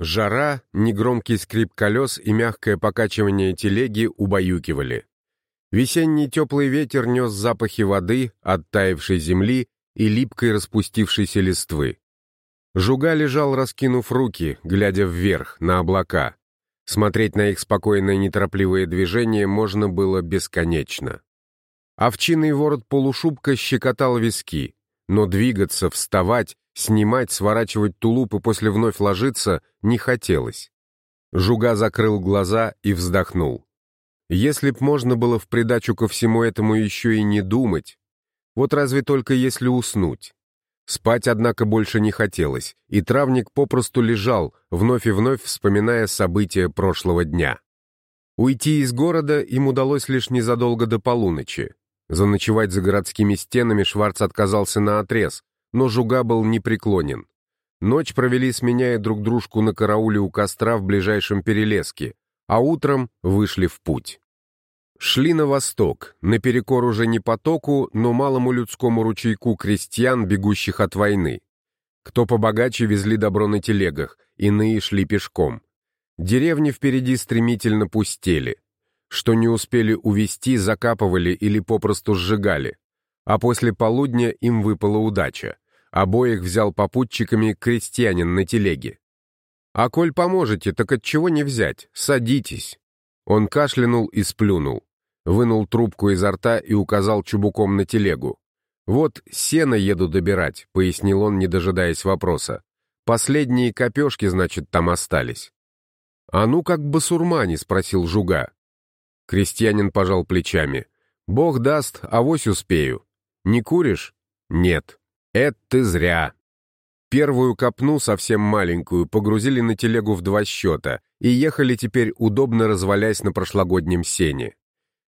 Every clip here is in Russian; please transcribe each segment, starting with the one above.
Жара, негромкий скрип колес и мягкое покачивание телеги убаюкивали. Весенний теплый ветер нес запахи воды, оттаившей земли и липкой распустившейся листвы. Жуга лежал, раскинув руки, глядя вверх, на облака. Смотреть на их спокойное неторопливое движение можно было бесконечно. Овчиный ворот полушубка щекотал виски, но двигаться, вставать, снимать, сворачивать тулуп и после вновь ложиться не хотелось. Жуга закрыл глаза и вздохнул. Если б можно было в придачу ко всему этому еще и не думать, вот разве только если уснуть. Спать, однако, больше не хотелось, и травник попросту лежал, вновь и вновь вспоминая события прошлого дня. Уйти из города им удалось лишь незадолго до полуночи. Заночевать за городскими стенами Шварц отказался на отрез, но Жуга был непреклонен. Ночь провели, сменяя друг дружку на карауле у костра в ближайшем перелеске, а утром вышли в путь. Шли на восток, наперекор уже не потоку, но малому людскому ручейку крестьян, бегущих от войны. Кто побогаче везли добро на телегах, иные шли пешком. Деревни впереди стремительно пустели. Что не успели увести, закапывали или попросту сжигали. А после полудня им выпала удача. Обоих взял попутчиками крестьянин на телеге. «А коль поможете, так от чего не взять? Садитесь!» Он кашлянул и сплюнул вынул трубку изо рта и указал чубуком на телегу. «Вот сено еду добирать», — пояснил он, не дожидаясь вопроса. «Последние копешки, значит, там остались». «А ну как басурмане?» — спросил Жуга. Крестьянин пожал плечами. «Бог даст, авось успею. Не куришь?» «Нет». «Это ты зря». Первую копну, совсем маленькую, погрузили на телегу в два счета и ехали теперь, удобно развалясь на прошлогоднем сене.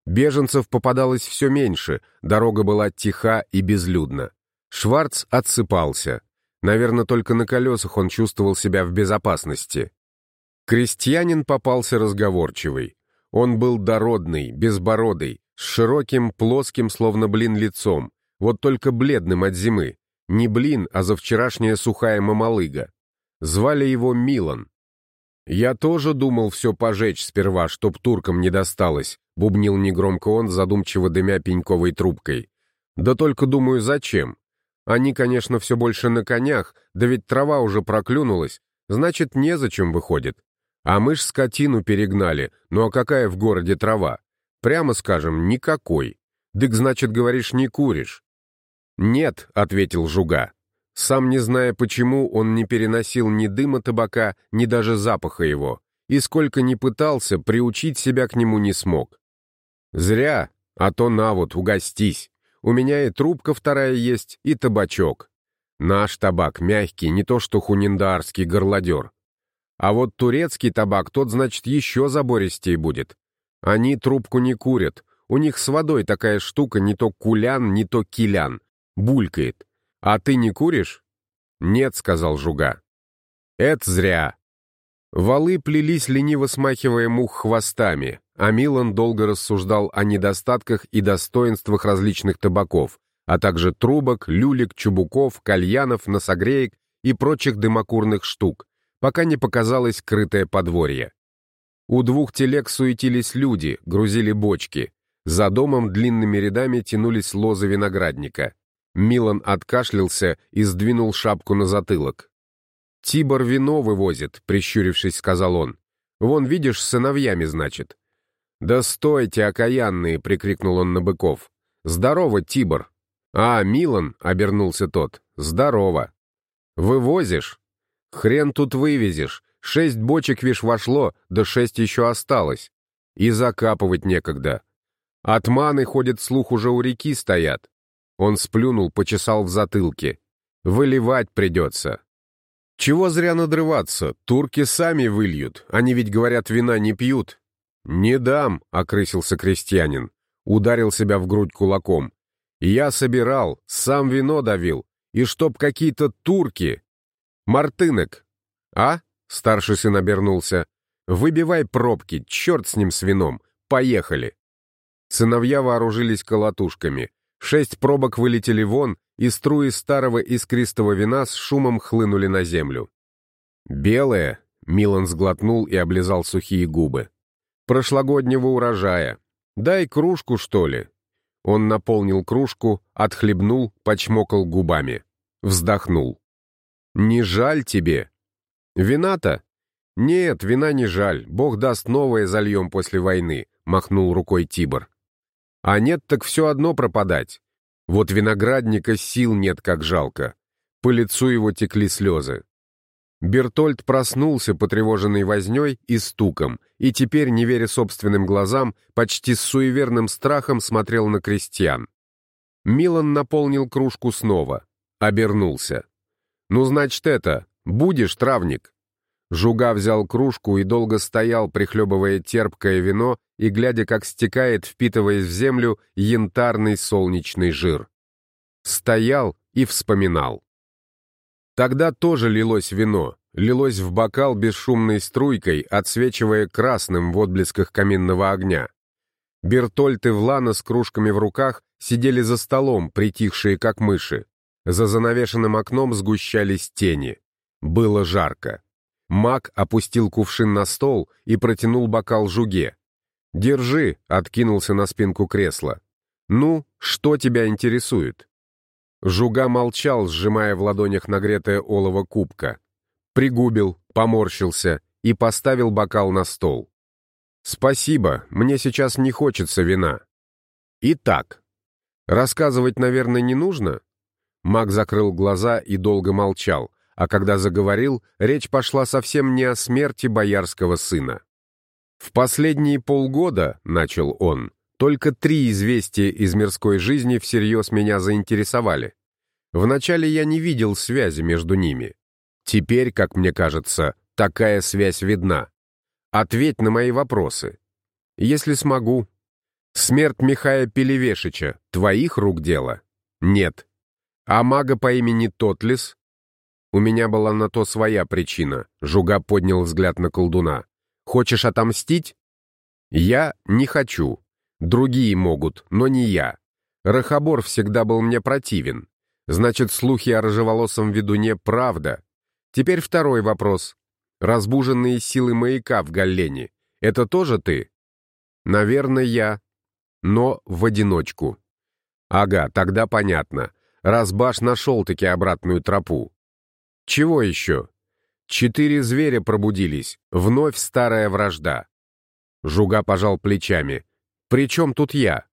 Беженцев попадалось все меньше, дорога была тиха и безлюдна. Шварц отсыпался. Наверное, только на колесах он чувствовал себя в безопасности. Крестьянин попался разговорчивый. Он был дородный, безбородый, с широким, плоским, словно блин, лицом, вот только бледным от зимы. Не блин, а за вчерашняя сухая мамалыга. Звали его Милан. «Я тоже думал все пожечь сперва, чтоб туркам не досталось», — бубнил негромко он, задумчиво дымя пеньковой трубкой. «Да только думаю, зачем? Они, конечно, все больше на конях, да ведь трава уже проклюнулась, значит, незачем выходит. А мы ж скотину перегнали, ну а какая в городе трава? Прямо скажем, никакой. Дык, значит, говоришь, не куришь?» «Нет», — ответил Жуга. Сам не зная почему, он не переносил ни дыма табака, ни даже запаха его, и сколько ни пытался, приучить себя к нему не смог. Зря, а то на вот, угостись. У меня и трубка вторая есть, и табачок. Наш табак мягкий, не то что хуниндарский горлодер. А вот турецкий табак, тот, значит, еще забористее будет. Они трубку не курят. У них с водой такая штука, не то кулян, не то килян. Булькает. «А ты не куришь?» «Нет», — сказал Жуга. «Это зря». Валы плелись, лениво смахивая мух хвостами, а Милан долго рассуждал о недостатках и достоинствах различных табаков, а также трубок, люлек, чубуков, кальянов, носогреек и прочих дымокурных штук, пока не показалось крытое подворье. У двух телег суетились люди, грузили бочки. За домом длинными рядами тянулись лозы виноградника. Милан откашлялся и сдвинул шапку на затылок. «Тибор вино вывозит», — прищурившись, сказал он. «Вон, видишь, с сыновьями, значит». «Да стойте, окаянные!» — прикрикнул он на быков. «Здорово, Тибор!» «А, Милан!» — обернулся тот. «Здорово!» «Вывозишь?» «Хрен тут вывезешь. Шесть бочек, вишь, вошло, да шесть еще осталось. И закапывать некогда. Отманы, ходят слух, уже у реки стоят. Он сплюнул, почесал в затылке. «Выливать придется». «Чего зря надрываться? Турки сами выльют. Они ведь, говорят, вина не пьют». «Не дам», — окрысился крестьянин. Ударил себя в грудь кулаком. «Я собирал, сам вино давил. И чтоб какие-то турки...» «Мартынок!» «А?» — старший сын обернулся. «Выбивай пробки, черт с ним с вином. Поехали!» Сыновья вооружились колотушками. Шесть пробок вылетели вон, и струи старого искристого вина с шумом хлынули на землю. «Белое, Милан сглотнул и облизал сухие губы. «Прошлогоднего урожая. Дай кружку, что ли?» Он наполнил кружку, отхлебнул, почмокал губами. Вздохнул. «Не жаль тебе?» «Вина-то?» «Нет, вина не жаль. Бог даст новое зальем после войны», — махнул рукой Тибор. «А нет, так все одно пропадать. Вот виноградника сил нет, как жалко. По лицу его текли слезы. Бертольд проснулся, потревоженный возней и стуком, и теперь, не веря собственным глазам, почти с суеверным страхом смотрел на крестьян. Милан наполнил кружку снова, обернулся. «Ну, значит, это, будешь, травник?» Жуга взял кружку и долго стоял, прихлебывая терпкое вино и глядя, как стекает, впитываясь в землю, янтарный солнечный жир. Стоял и вспоминал. Тогда тоже лилось вино, лилось в бокал бесшумной струйкой, отсвечивая красным в отблесках каминного огня. Бертольд и Влана с кружками в руках сидели за столом, притихшие как мыши. За занавешенным окном сгущались тени. Было жарко. Мак опустил кувшин на стол и протянул бокал жуге. «Держи», — откинулся на спинку кресла. «Ну, что тебя интересует?» Жуга молчал, сжимая в ладонях нагретое олово кубка. Пригубил, поморщился и поставил бокал на стол. «Спасибо, мне сейчас не хочется вина». «Итак, рассказывать, наверное, не нужно?» Маг закрыл глаза и долго молчал, а когда заговорил, речь пошла совсем не о смерти боярского сына. «В последние полгода», — начал он, только три известия из мирской жизни всерьез меня заинтересовали. Вначале я не видел связи между ними. Теперь, как мне кажется, такая связь видна. Ответь на мои вопросы. Если смогу. Смерть Михая Пелевешича — твоих рук дело? Нет. А мага по имени Тотлис? У меня была на то своя причина. Жуга поднял взгляд на колдуна. Хочешь отомстить? Я не хочу. Другие могут, но не я. Рахобор всегда был мне противен. Значит, слухи о рыжеволосом ведуне — правда. Теперь второй вопрос. Разбуженные силы маяка в Галлене — это тоже ты? Наверное, я. Но в одиночку. Ага, тогда понятно. Разбаш нашел-таки обратную тропу. Чего еще? Четыре зверя пробудились. Вновь старая вражда. Жуга пожал плечами. «При чем тут я?»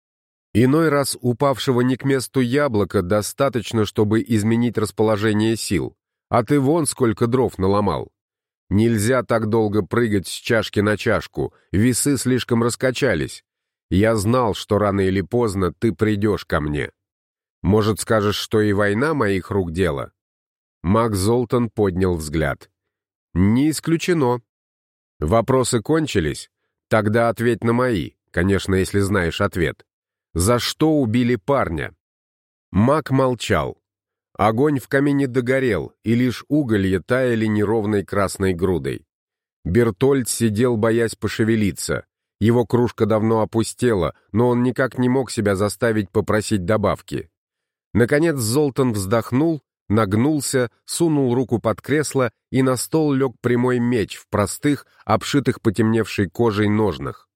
Иной раз упавшего не к месту яблока достаточно, чтобы изменить расположение сил. А ты вон сколько дров наломал. Нельзя так долго прыгать с чашки на чашку, весы слишком раскачались. Я знал, что рано или поздно ты придешь ко мне. Может, скажешь, что и война моих рук дело?» Мак Золтан поднял взгляд. «Не исключено. Вопросы кончились? Тогда ответь на мои. Конечно, если знаешь ответ. За что убили парня? Мак молчал. Огонь в камине догорел, и лишь уголья таяли неровной красной грудой. Бертольд сидел, боясь пошевелиться. Его кружка давно опустела, но он никак не мог себя заставить попросить добавки. Наконец Золтан вздохнул, нагнулся, сунул руку под кресло, и на стол лег прямой меч в простых, обшитых потемневшей кожей ножнах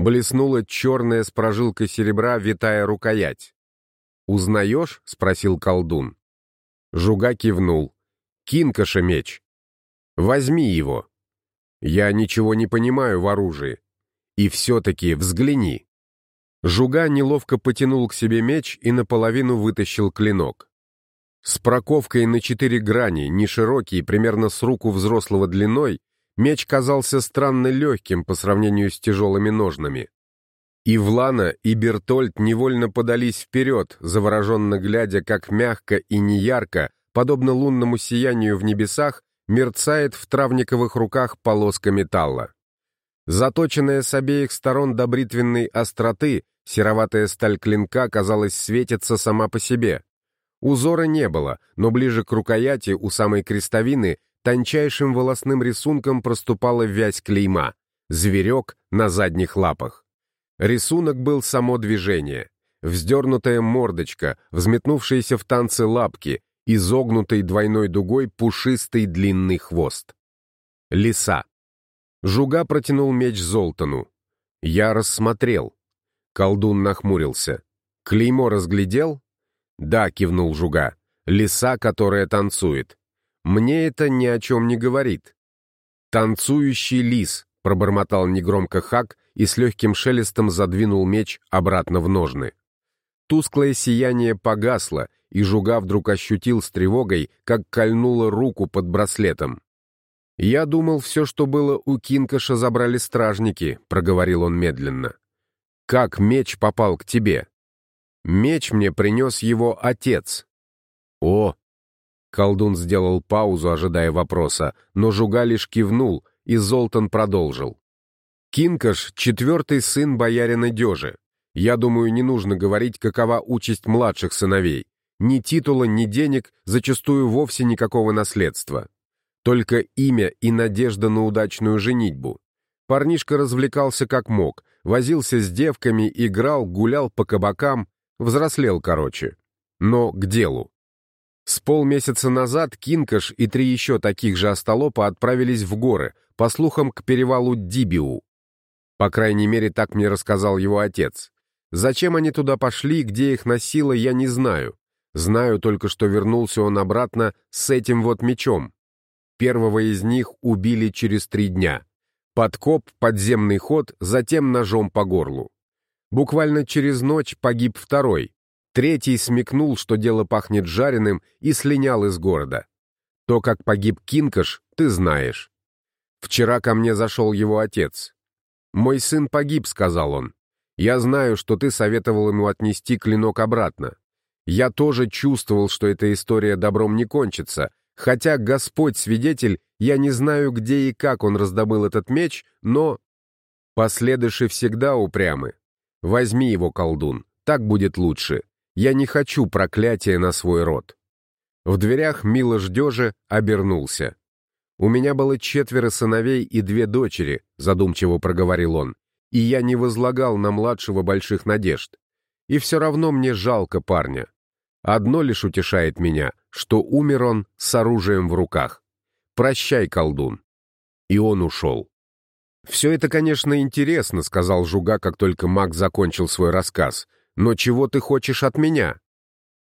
блеснула черная с прожилкой серебра витая рукоять. «Узнаешь?» — спросил колдун. Жуга кивнул. «Кинкаша меч. Возьми его. Я ничего не понимаю в оружии. И все-таки взгляни». Жуга неловко потянул к себе меч и наполовину вытащил клинок. С проковкой на четыре грани, не широкий, примерно с руку взрослого длиной, Меч казался странно легким по сравнению с тяжелыми ножнами. И Влана, и Бертольд невольно подались вперед, завороженно глядя, как мягко и неярко, подобно лунному сиянию в небесах, мерцает в травниковых руках полоска металла. Заточенная с обеих сторон до бритвенной остроты, сероватая сталь клинка, казалось, светится сама по себе. Узора не было, но ближе к рукояти, у самой крестовины, тончайшим волосным рисунком проступала вязь клейма, зверек на задних лапах. Рисунок был само движение, вздернутая мордочка, взметнувшиеся в танце лапки, изогнутый двойной дугой пушистый длинный хвост. Лиса. Жуга протянул меч Золтану. Я рассмотрел. Колдун нахмурился. «Клеймо разглядел?» «Да», — кивнул Жуга. «Лиса, которая танцует. Мне это ни о чем не говорит». «Танцующий лис», — пробормотал негромко Хак и с легким шелестом задвинул меч обратно в ножны. Тусклое сияние погасло, и Жуга вдруг ощутил с тревогой, как кольнула руку под браслетом. «Я думал, все, что было у Кинкаша, забрали стражники», — проговорил он медленно. «Как меч попал к тебе?» «Меч мне принес его отец». «О!» Колдун сделал паузу, ожидая вопроса, но Жуга лишь кивнул, и Золтан продолжил. «Кинкаш — четвертый сын боярина Дежи. Я думаю, не нужно говорить, какова участь младших сыновей. Ни титула, ни денег, зачастую вовсе никакого наследства. Только имя и надежда на удачную женитьбу. Парнишка развлекался как мог, возился с девками, играл, гулял по кабакам, взрослел короче. Но к делу. С полмесяца назад Кинкаш и три еще таких же остолопа отправились в горы, по слухам, к перевалу Дибиу. По крайней мере, так мне рассказал его отец. Зачем они туда пошли, где их носило, я не знаю. Знаю только, что вернулся он обратно с этим вот мечом. Первого из них убили через три дня. Подкоп, подземный ход, затем ножом по горлу. Буквально через ночь погиб второй. Третий смекнул, что дело пахнет жареным, и слинял из города. То, как погиб Кинкаш, ты знаешь. Вчера ко мне зашел его отец. «Мой сын погиб», — сказал он. «Я знаю, что ты советовал ему отнести клинок обратно. Я тоже чувствовал, что эта история добром не кончится, Хотя Господь свидетель, я не знаю, где и как он раздобыл этот меч, но... Последыши всегда упрямы. Возьми его, колдун, так будет лучше. Я не хочу проклятия на свой род. В дверях Мила Ждежи обернулся. «У меня было четверо сыновей и две дочери», задумчиво проговорил он, «и я не возлагал на младшего больших надежд. И все равно мне жалко парня. Одно лишь утешает меня, что умер он с оружием в руках. «Прощай, колдун». И он ушел. «Все это, конечно, интересно», — сказал Жуга, как только маг закончил свой рассказ. «Но чего ты хочешь от меня?»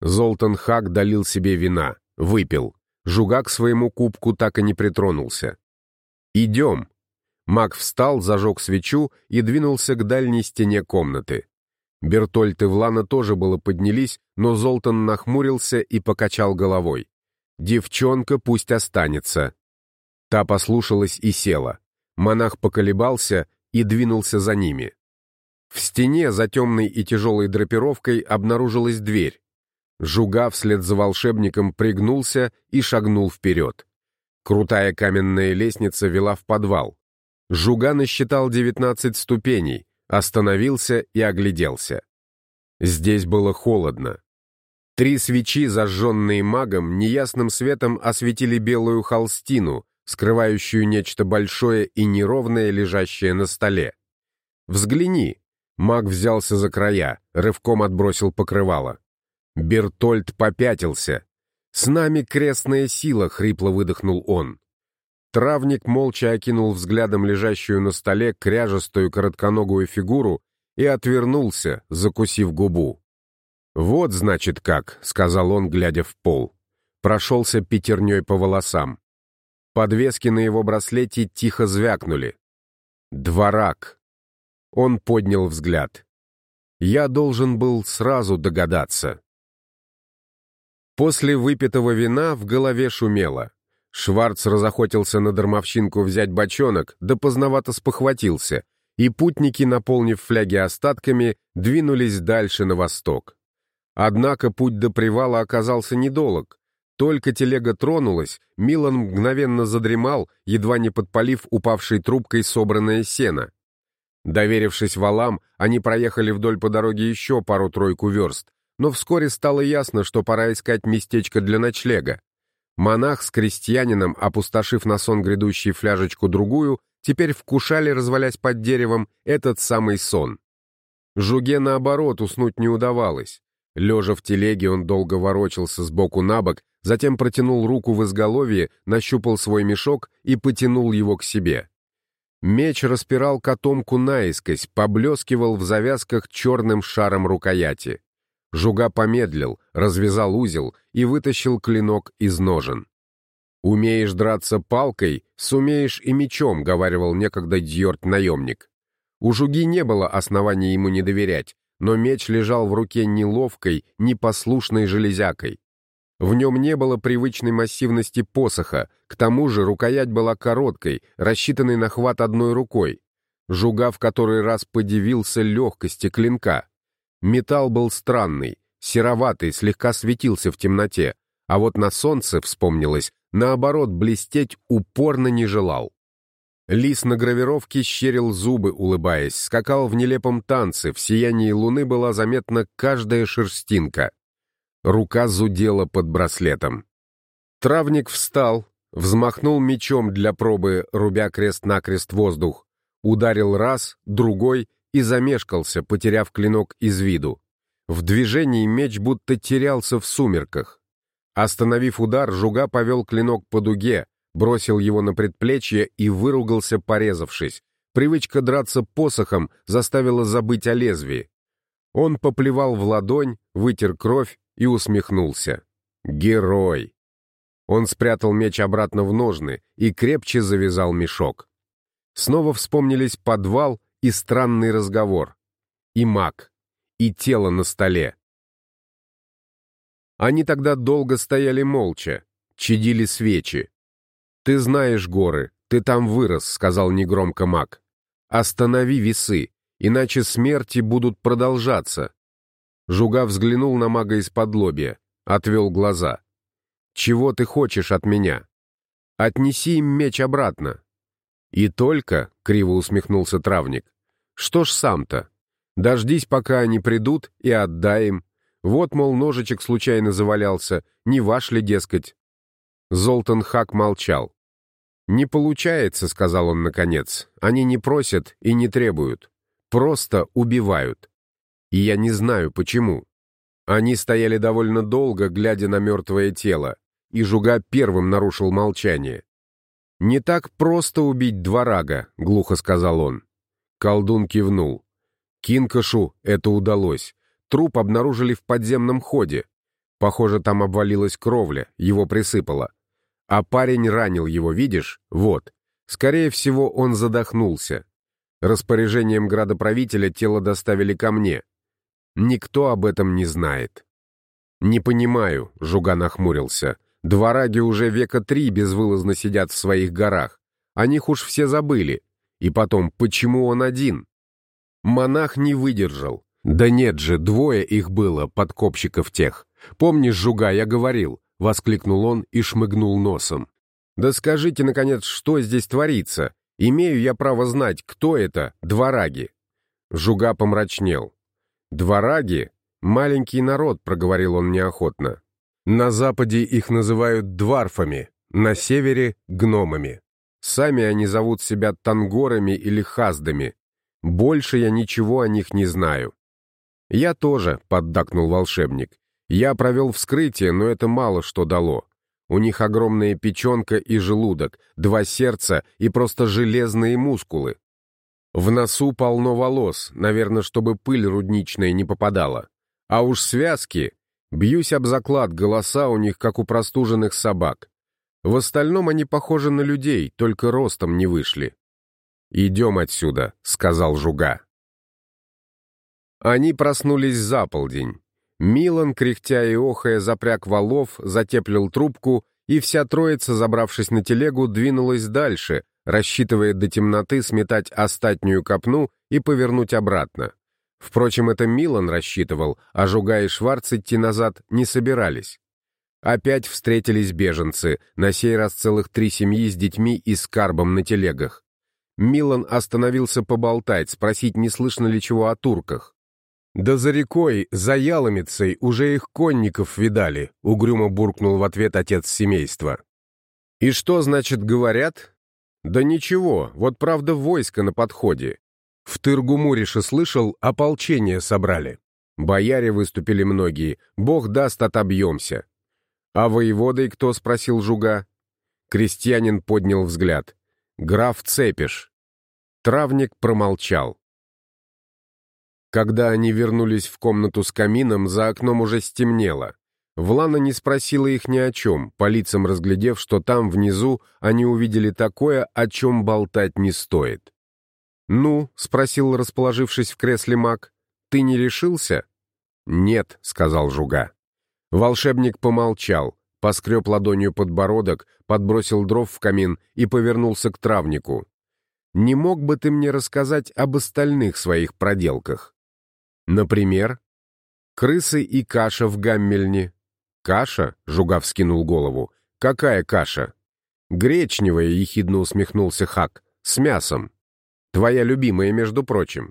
Золтан Хак долил себе вина, выпил. Жуга к своему кубку так и не притронулся. «Идем». Маг встал, зажег свечу и двинулся к дальней стене комнаты. Бертольд и Влана тоже было поднялись, но Золтан нахмурился и покачал головой. «Девчонка пусть останется». Та послушалась и села. Монах поколебался и двинулся за ними. В стене за темной и тяжелой драпировкой обнаружилась дверь. Жуга вслед за волшебником пригнулся и шагнул вперед. Крутая каменная лестница вела в подвал. Жуга насчитал девятнадцать ступеней, остановился и огляделся. Здесь было холодно. Три свечи, зажженные магом, неясным светом осветили белую холстину, скрывающую нечто большое и неровное, лежащее на столе. «Взгляни!» Маг взялся за края, рывком отбросил покрывало. Бертольд попятился. «С нами крестная сила!» — хрипло выдохнул он. Травник молча окинул взглядом лежащую на столе кряжестую коротконогую фигуру и отвернулся, закусив губу. «Вот, значит, как», — сказал он, глядя в пол. Прошелся пятерней по волосам. Подвески на его браслете тихо звякнули. «Дворак». Он поднял взгляд. «Я должен был сразу догадаться». После выпитого вина в голове шумело. Шварц разохотился на дармовщинку взять бочонок, да поздновато спохватился, и путники, наполнив фляги остатками, двинулись дальше на восток. Однако путь до привала оказался недолг. Только телега тронулась, Милан мгновенно задремал, едва не подпалив упавшей трубкой собранное сено. Доверившись валам, они проехали вдоль по дороге еще пару-тройку верст, но вскоре стало ясно, что пора искать местечко для ночлега. Монах с крестьянином, опустошив на сон грядущий фляжечку-другую, теперь вкушали, развалясь под деревом, этот самый сон. Жуге, наоборот, уснуть не удавалось. Лежа в телеге, он долго ворочался с боку на бок, затем протянул руку в изголовье, нащупал свой мешок и потянул его к себе. Меч распирал котомку наискось, поблескивал в завязках черным шаром рукояти. Жуга помедлил, развязал узел и вытащил клинок из ножен. «Умеешь драться палкой, сумеешь и мечом», — говаривал некогда Дьорт-наемник. У Жуги не было оснований ему не доверять, но меч лежал в руке неловкой, непослушной железякой. В нем не было привычной массивности посоха, к тому же рукоять была короткой, рассчитанной на хват одной рукой. Жуга в который раз подивился легкости клинка. Металл был странный, сероватый, слегка светился в темноте, а вот на солнце, вспомнилось, наоборот, блестеть упорно не желал. Лис на гравировке щерил зубы, улыбаясь, скакал в нелепом танце, в сиянии луны была заметна каждая шерстинка. Рука зудела под браслетом. Травник встал, взмахнул мечом для пробы, рубя крест-накрест воздух, ударил раз, другой и замешкался, потеряв клинок из виду. В движении меч будто терялся в сумерках. Остановив удар, Жуга повел клинок по дуге, бросил его на предплечье и выругался, порезавшись. Привычка драться посохом заставила забыть о лезвии. Он поплевал в ладонь, вытер кровь и усмехнулся. Герой! Он спрятал меч обратно в ножны и крепче завязал мешок. Снова вспомнились подвал и странный разговор. И маг, и тело на столе. Они тогда долго стояли молча, чадили свечи. «Ты знаешь горы, ты там вырос», — сказал негромко маг. «Останови весы, иначе смерти будут продолжаться. Жуга взглянул на мага из-под лобья, отвел глаза. «Чего ты хочешь от меня? Отнеси им меч обратно». «И только», — криво усмехнулся травник, — «что ж сам-то? Дождись, пока они придут, и отдай им. Вот, мол, ножичек случайно завалялся, не ваш ли, дескать?» Золтан Хак молчал. «Не получается», — сказал он наконец. «Они не просят и не требуют. Просто убивают и я не знаю почему. Они стояли довольно долго, глядя на мертвое тело, и Жуга первым нарушил молчание. «Не так просто убить дворага», — глухо сказал он. Колдун кивнул. Кинкашу это удалось. Труп обнаружили в подземном ходе. Похоже, там обвалилась кровля, его присыпало. А парень ранил его, видишь? Вот. Скорее всего, он задохнулся. Распоряжением градоправителя тело доставили ко мне. Никто об этом не знает. «Не понимаю», — Жуга нахмурился. «Двораги уже века три безвылазно сидят в своих горах. О них уж все забыли. И потом, почему он один?» Монах не выдержал. «Да нет же, двое их было, подкопщиков тех. Помнишь, Жуга, я говорил?» — воскликнул он и шмыгнул носом. «Да скажите, наконец, что здесь творится? Имею я право знать, кто это, двораги?» Жуга помрачнел. «Двораги — маленький народ», — проговорил он неохотно. «На западе их называют дварфами, на севере — гномами. Сами они зовут себя тангорами или хаздами. Больше я ничего о них не знаю». «Я тоже», — поддакнул волшебник. «Я провел вскрытие, но это мало что дало. У них огромная печенка и желудок, два сердца и просто железные мускулы. В носу полно волос, наверное, чтобы пыль рудничная не попадала. А уж связки, бьюсь об заклад, голоса у них как у простуженных собак. В остальном они похожи на людей, только ростом не вышли. «Идем отсюда», — сказал Жуга. Они проснулись за полдень. Милан, кряхтя и охая, запряг валов, затеплил трубку, и вся троица, забравшись на телегу, двинулась дальше, рассчитывая до темноты сметать остатнюю копну и повернуть обратно. Впрочем, это Милан рассчитывал, а Жуга и Шварц идти назад не собирались. Опять встретились беженцы, на сей раз целых три семьи с детьми и скарбом на телегах. Милан остановился поболтать, спросить, не слышно ли чего о турках. «Да за рекой, за Яломицей, уже их конников видали», — угрюмо буркнул в ответ отец семейства. «И что, значит, говорят?» Да ничего, вот правда войско на подходе. В Тыргумурише слышал, ополчение собрали. Бояре выступили многие, бог даст, отобьемся. «А воеводой кто?» — спросил Жуга. Крестьянин поднял взгляд. «Граф Цепиш». Травник промолчал. Когда они вернулись в комнату с камином, за окном уже стемнело. Влана не спросила их ни о чем, по лицам разглядев, что там, внизу, они увидели такое, о чем болтать не стоит. «Ну?» — спросил, расположившись в кресле маг. «Ты не решился?» «Нет», — сказал Жуга. Волшебник помолчал, поскреб ладонью подбородок, подбросил дров в камин и повернулся к травнику. «Не мог бы ты мне рассказать об остальных своих проделках?» «Например?» «Крысы и каша в гаммельне». «Каша?» — Жугав скинул голову. «Какая каша?» «Гречневая», — ехидно усмехнулся Хак. «С мясом. Твоя любимая, между прочим».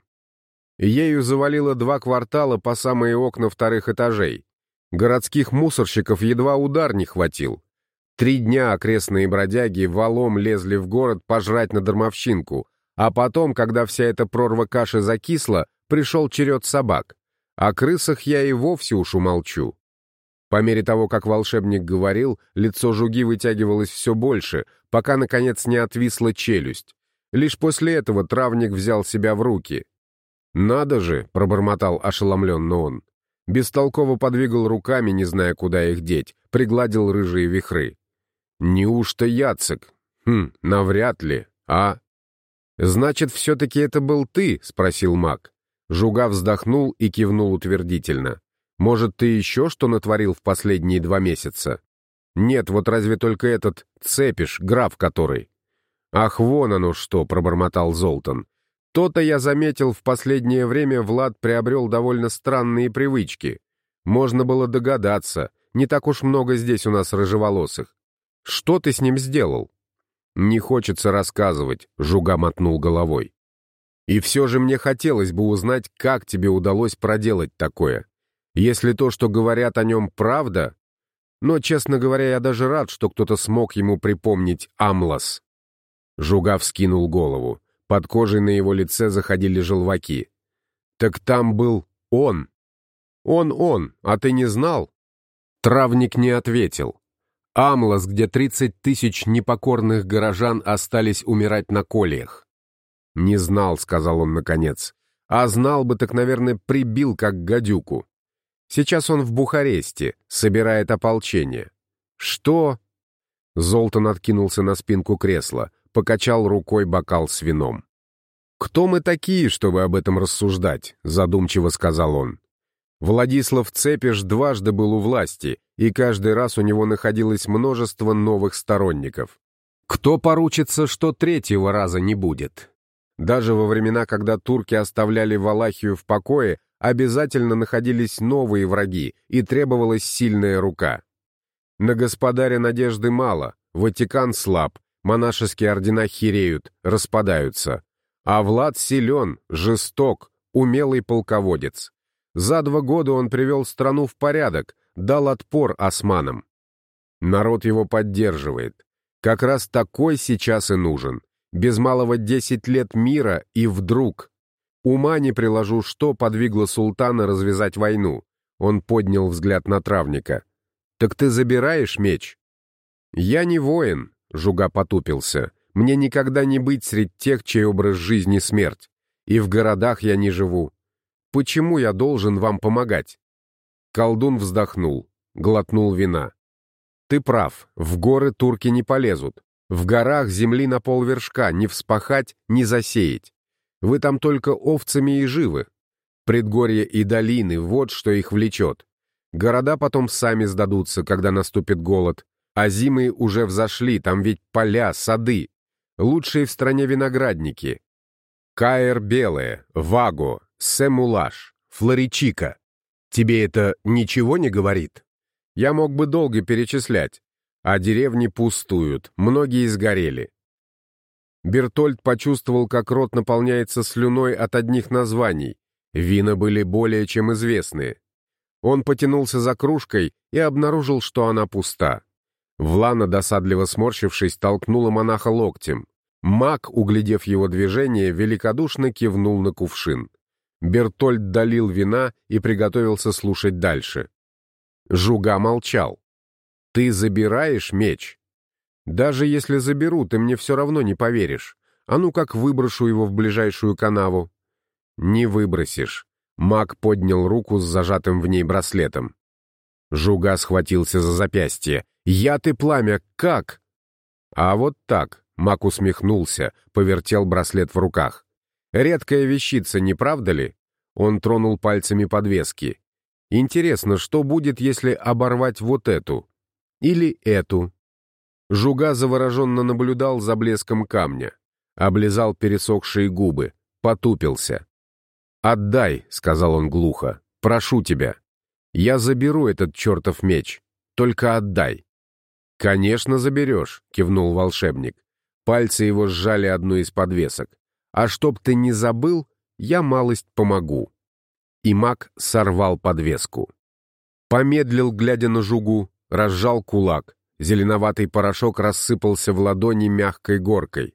Ею завалило два квартала по самые окна вторых этажей. Городских мусорщиков едва удар не хватил. Три дня окрестные бродяги валом лезли в город пожрать на дармовщинку, а потом, когда вся эта прорва каши закисла, пришел черед собак. О крысах я и вовсе уж умолчу. По мере того, как волшебник говорил, лицо жуги вытягивалось все больше, пока, наконец, не отвисла челюсть. Лишь после этого травник взял себя в руки. «Надо же!» — пробормотал ошеломленно он. Бестолково подвигал руками, не зная, куда их деть, пригладил рыжие вихры. «Неужто Яцек? Хм, навряд ли. А...» «Значит, все-таки это был ты?» — спросил маг. Жуга вздохнул и кивнул утвердительно. Может, ты еще что натворил в последние два месяца? Нет, вот разве только этот цепиш, граф который. Ах, вон оно что, пробормотал Золтан. То-то я заметил, в последнее время Влад приобрел довольно странные привычки. Можно было догадаться, не так уж много здесь у нас рыжеволосых. Что ты с ним сделал? Не хочется рассказывать, Жуга мотнул головой. И все же мне хотелось бы узнать, как тебе удалось проделать такое. Если то, что говорят о нем, правда... Но, честно говоря, я даже рад, что кто-то смог ему припомнить Амлас. Жугав скинул голову. Под кожей на его лице заходили желваки. «Так там был он!» «Он-он, а ты не знал?» Травник не ответил. Амлас, где тридцать тысяч непокорных горожан остались умирать на кольях. «Не знал», — сказал он наконец. «А знал бы, так, наверное, прибил, как гадюку. Сейчас он в Бухаресте, собирает ополчение. Что? Золтан откинулся на спинку кресла, покачал рукой бокал с вином. «Кто мы такие, чтобы об этом рассуждать?» — задумчиво сказал он. Владислав Цепиш дважды был у власти, и каждый раз у него находилось множество новых сторонников. Кто поручится, что третьего раза не будет? Даже во времена, когда турки оставляли Валахию в покое, обязательно находились новые враги и требовалась сильная рука. На господаря надежды мало, Ватикан слаб, монашеские ордена хиреют, распадаются. А Влад силен, жесток, умелый полководец. За два года он привел страну в порядок, дал отпор османам. Народ его поддерживает. Как раз такой сейчас и нужен. Без малого десять лет мира, и вдруг Ума не приложу, что подвигло султана развязать войну. Он поднял взгляд на травника. «Так ты забираешь меч?» «Я не воин», — Жуга потупился. «Мне никогда не быть среди тех, чей образ жизни смерть. И в городах я не живу. Почему я должен вам помогать?» Колдун вздохнул, глотнул вина. «Ты прав, в горы турки не полезут. В горах земли на полвершка, не вспахать, не засеять. Вы там только овцами и живы. Предгорье и долины — вот что их влечет. Города потом сами сдадутся, когда наступит голод. А зимы уже взошли, там ведь поля, сады. Лучшие в стране виноградники. Каэр Белое, Ваго, Семулаш, Флоричика. Тебе это ничего не говорит? Я мог бы долго перечислять. А деревни пустуют, многие сгорели. Бертольд почувствовал, как рот наполняется слюной от одних названий. Вина были более чем известные. Он потянулся за кружкой и обнаружил, что она пуста. Влана, досадливо сморщившись, толкнула монаха локтем. Маг, углядев его движение, великодушно кивнул на кувшин. Бертольд долил вина и приготовился слушать дальше. Жуга молчал. Ты забираешь меч? Даже если заберу, ты мне все равно не поверишь. А ну как выброшу его в ближайшую канаву? Не выбросишь. Маг поднял руку с зажатым в ней браслетом. Жуга схватился за запястье. «Я ты пламя, как?» «А вот так», — Мак усмехнулся, повертел браслет в руках. «Редкая вещица, не правда ли?» Он тронул пальцами подвески. «Интересно, что будет, если оборвать вот эту? Или эту?» Жуга завороженно наблюдал за блеском камня. Облизал пересохшие губы, потупился. «Отдай», — сказал он глухо, — «прошу тебя. Я заберу этот чертов меч. Только отдай». «Конечно заберешь», — кивнул волшебник. Пальцы его сжали одну из подвесок. «А чтоб ты не забыл, я малость помогу». И маг сорвал подвеску. Помедлил, глядя на жугу, разжал кулак. Зеленоватый порошок рассыпался в ладони мягкой горкой.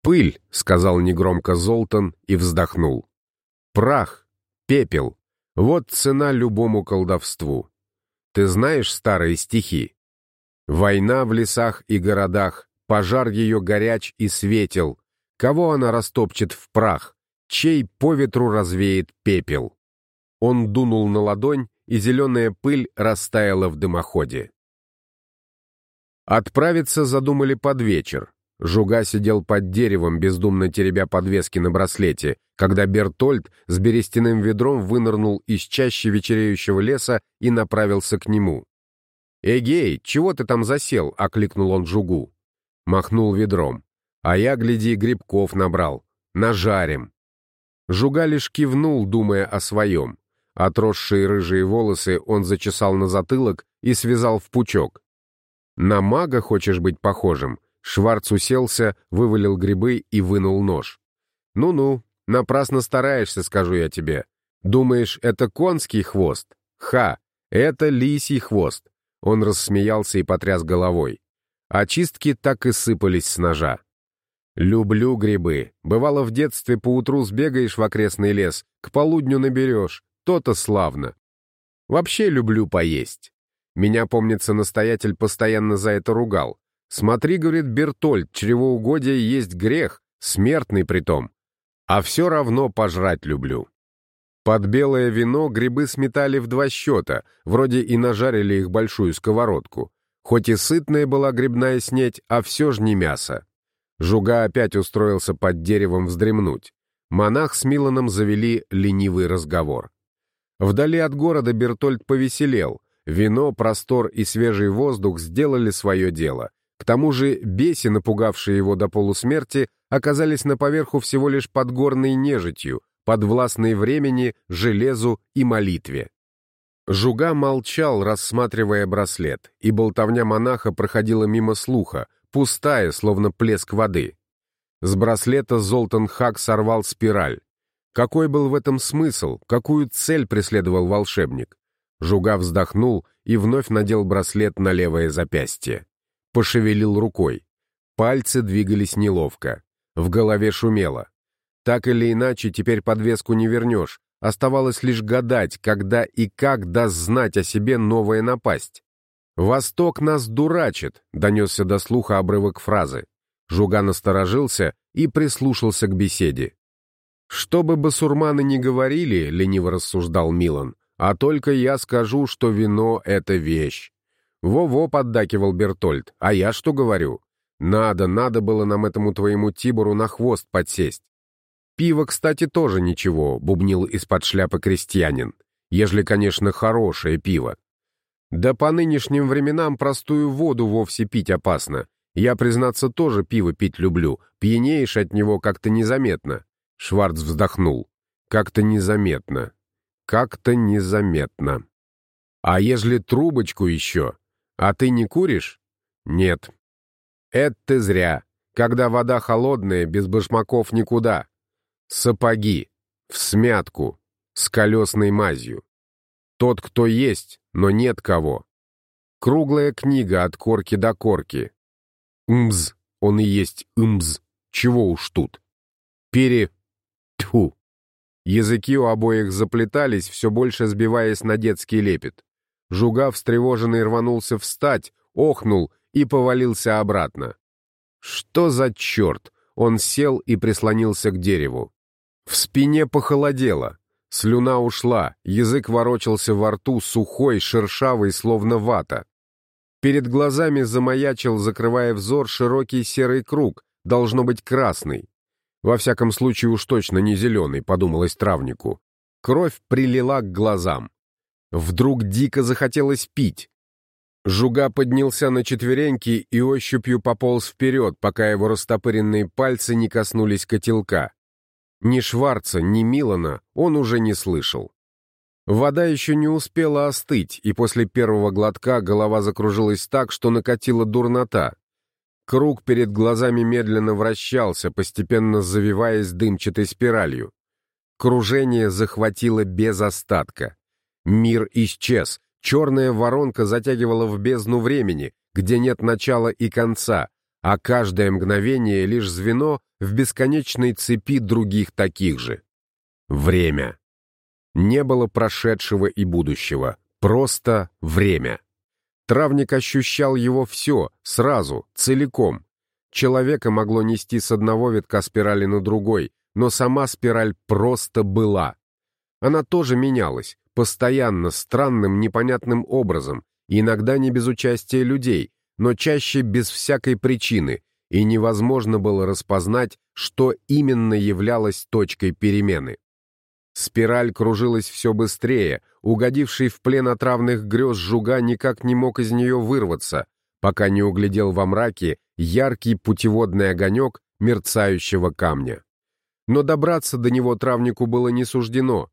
«Пыль», — сказал негромко Золтан и вздохнул. «Прах, пепел. Вот цена любому колдовству. Ты знаешь старые стихи? Война в лесах и городах, пожар ее горяч и светел. Кого она растопчет в прах? Чей по ветру развеет пепел? Он дунул на ладонь, и зеленая пыль растаяла в дымоходе. Отправиться задумали под вечер. Жуга сидел под деревом, бездумно теребя подвески на браслете, когда Бертольд с берестяным ведром вынырнул из чаще вечереющего леса и направился к нему. «Эгей, чего ты там засел?» — окликнул он Жугу. Махнул ведром. «А я, гляди, грибков набрал. Нажарим». Жуга лишь кивнул, думая о своем. Отросшие рыжие волосы он зачесал на затылок и связал в пучок. «На мага хочешь быть похожим?» Шварц уселся, вывалил грибы и вынул нож. «Ну-ну, напрасно стараешься, скажу я тебе. Думаешь, это конский хвост? Ха! Это лисий хвост!» Он рассмеялся и потряс головой. Очистки так и сыпались с ножа. «Люблю грибы. Бывало, в детстве поутру сбегаешь в окрестный лес, к полудню наберешь. То-то славно. Вообще люблю поесть. Меня, помнится, настоятель постоянно за это ругал. Смотри, говорит Бертольд, чревоугодие есть грех, смертный притом. А все равно пожрать люблю. Под белое вино грибы сметали в два счета, вроде и нажарили их большую сковородку. Хоть и сытная была грибная снеть, а все же не мясо. Жуга опять устроился под деревом вздремнуть. Монах с Миланом завели ленивый разговор. Вдали от города Бертольд повеселел. Вино, простор и свежий воздух сделали свое дело — к тому же беси, напугавшие его до полусмерти, оказались на поверху всего лишь подгорной нежитью, подвластной времени, железу и молитве. Жуга молчал, рассматривая браслет, и болтовня монаха проходила мимо слуха, пустая, словно плеск воды. С браслета Золтан Хак сорвал спираль. Какой был в этом смысл, какую цель преследовал волшебник? Жуга вздохнул и вновь надел браслет на левое запястье пошевелил рукой. Пальцы двигались неловко. В голове шумело. Так или иначе, теперь подвеску не вернешь. Оставалось лишь гадать, когда и как даст знать о себе новая напасть. «Восток нас дурачит», — донесся до слуха обрывок фразы. Жуган насторожился и прислушался к беседе. «Что бы басурманы ни говорили», — лениво рассуждал Милан, «а только я скажу, что вино — это вещь. «Во-во», — поддакивал Бертольд, — «а я что говорю? Надо, надо было нам этому твоему Тибору на хвост подсесть». «Пиво, кстати, тоже ничего», — бубнил из-под шляпы крестьянин. «Ежели, конечно, хорошее пиво». «Да по нынешним временам простую воду вовсе пить опасно. Я, признаться, тоже пиво пить люблю. Пьянеешь от него как-то незаметно». Шварц вздохнул. «Как-то незаметно. Как-то незаметно. А ежели трубочку еще, а ты не куришь? Нет. Это ты зря. Когда вода холодная, без башмаков никуда. Сапоги. В смятку. С колесной мазью. Тот, кто есть, но нет кого. Круглая книга от корки до корки. Мз, он и есть мз. Чего уж тут. Пере... Тьфу. Языки у обоих заплетались, все больше сбиваясь на детский лепет. Жуга встревоженный рванулся встать, охнул и повалился обратно. Что за черт? Он сел и прислонился к дереву. В спине похолодело. Слюна ушла, язык ворочался во рту, сухой, шершавый, словно вата. Перед глазами замаячил, закрывая взор, широкий серый круг, должно быть красный. Во всяком случае уж точно не зеленый, подумалось травнику. Кровь прилила к глазам. Вдруг дико захотелось пить. Жуга поднялся на четвереньки и ощупью пополз вперед, пока его растопыренные пальцы не коснулись котелка. Ни Шварца, ни Милана он уже не слышал. Вода еще не успела остыть, и после первого глотка голова закружилась так, что накатила дурнота. Круг перед глазами медленно вращался, постепенно завиваясь дымчатой спиралью. Кружение захватило без остатка. Мир исчез, черная воронка затягивала в бездну времени, где нет начала и конца, а каждое мгновение — лишь звено в бесконечной цепи других таких же. Время. Не было прошедшего и будущего, просто время. Травник ощущал его все, сразу, целиком. Человека могло нести с одного витка спирали на другой, но сама спираль просто была. Она тоже менялась, постоянно, странным, непонятным образом, иногда не без участия людей, но чаще без всякой причины, и невозможно было распознать, что именно являлось точкой перемены. Спираль кружилась все быстрее, угодивший в плен отравных грез жуга никак не мог из нее вырваться, пока не углядел во мраке яркий путеводный огонек мерцающего камня. Но добраться до него травнику было не суждено.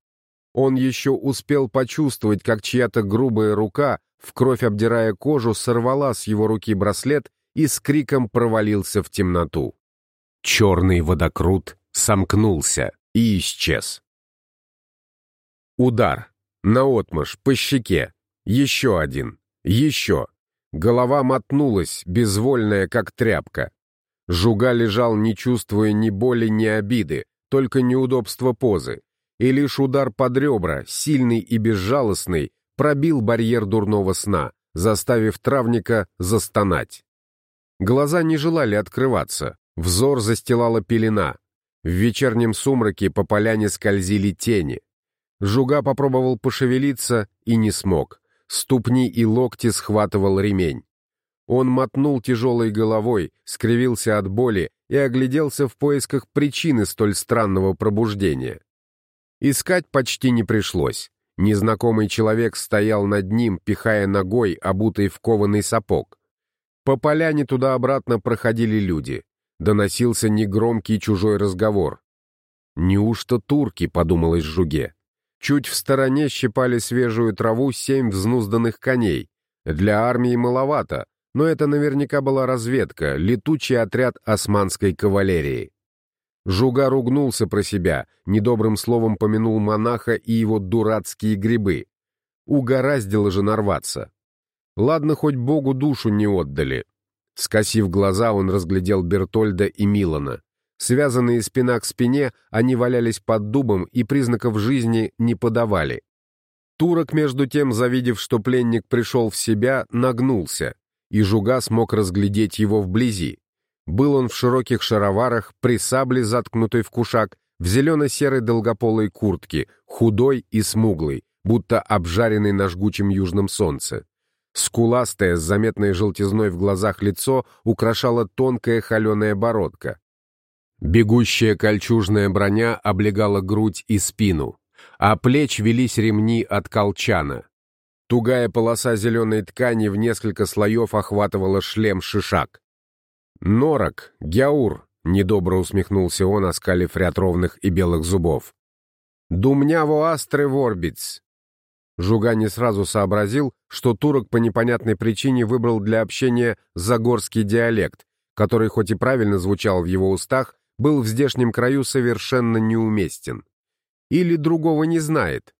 Он еще успел почувствовать, как чья-то грубая рука в кровь обдирая кожу, сорвала с его руки браслет и с криком провалился в темноту. Черный водокрут сомкнулся и исчез. Удар. Наотмашь, по щеке. Еще один. Еще. Голова мотнулась, безвольная, как тряпка. Жуга лежал, не чувствуя ни боли, ни обиды, только неудобство позы. И лишь удар под ребра, сильный и безжалостный, пробил барьер дурного сна, заставив травника застонать. Глаза не желали открываться, взор застилала пелена. В вечернем сумраке по поляне скользили тени. Жуга попробовал пошевелиться и не смог. Ступни и локти схватывал ремень. Он мотнул тяжелой головой, скривился от боли и огляделся в поисках причины столь странного пробуждения. Искать почти не пришлось. Незнакомый человек стоял над ним, пихая ногой, обутый в кованый сапог. По поляне туда-обратно проходили люди. Доносился негромкий чужой разговор. «Неужто турки?» — подумалось Жуге. Чуть в стороне щипали свежую траву семь взнузданных коней. Для армии маловато, но это наверняка была разведка, летучий отряд османской кавалерии. Жуга ругнулся про себя, недобрым словом помянул монаха и его дурацкие грибы. Угораздило же нарваться. Ладно, хоть Богу душу не отдали. Скосив глаза, он разглядел Бертольда и Милана. Связанные спина к спине, они валялись под дубом и признаков жизни не подавали. Турок, между тем, завидев, что пленник пришел в себя, нагнулся, и Жуга смог разглядеть его вблизи. Был он в широких шароварах, при сабле, заткнутой в кушак, в зелено-серой долгополой куртке, худой и смуглый, будто обжаренный на жгучем южном солнце. Скуластое, с заметной желтизной в глазах лицо украшала тонкая холеная бородка. Бегущая кольчужная броня облегала грудь и спину, а плеч велись ремни от колчана. Тугая полоса зеленой ткани в несколько слоев охватывала шлем-шишак. «Норок, Гяур!» — недобро усмехнулся он, оскалив ряд ровных и белых зубов. «Думняво астры ворбиц!» Жуга не сразу сообразил, что турок по непонятной причине выбрал для общения загорский диалект, который хоть и правильно звучал в его устах, был в здешнем краю совершенно неуместен. Или другого не знает.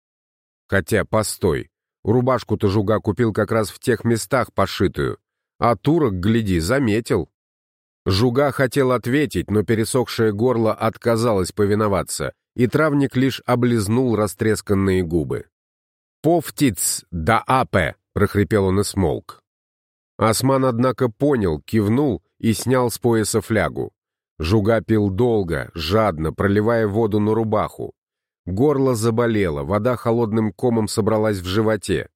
Хотя, постой, рубашку-то Жуга купил как раз в тех местах пошитую, а турок, гляди, заметил. Жуга хотел ответить, но пересохшее горло отказалось повиноваться, и травник лишь облизнул растресканные губы. «Повтиц да апе!» — прохрипел он и смолк. Осман, однако, понял, кивнул и снял с пояса флягу. Жуга пил долго, жадно, проливая воду на рубаху. Горло заболело, вода холодным комом собралась в животе.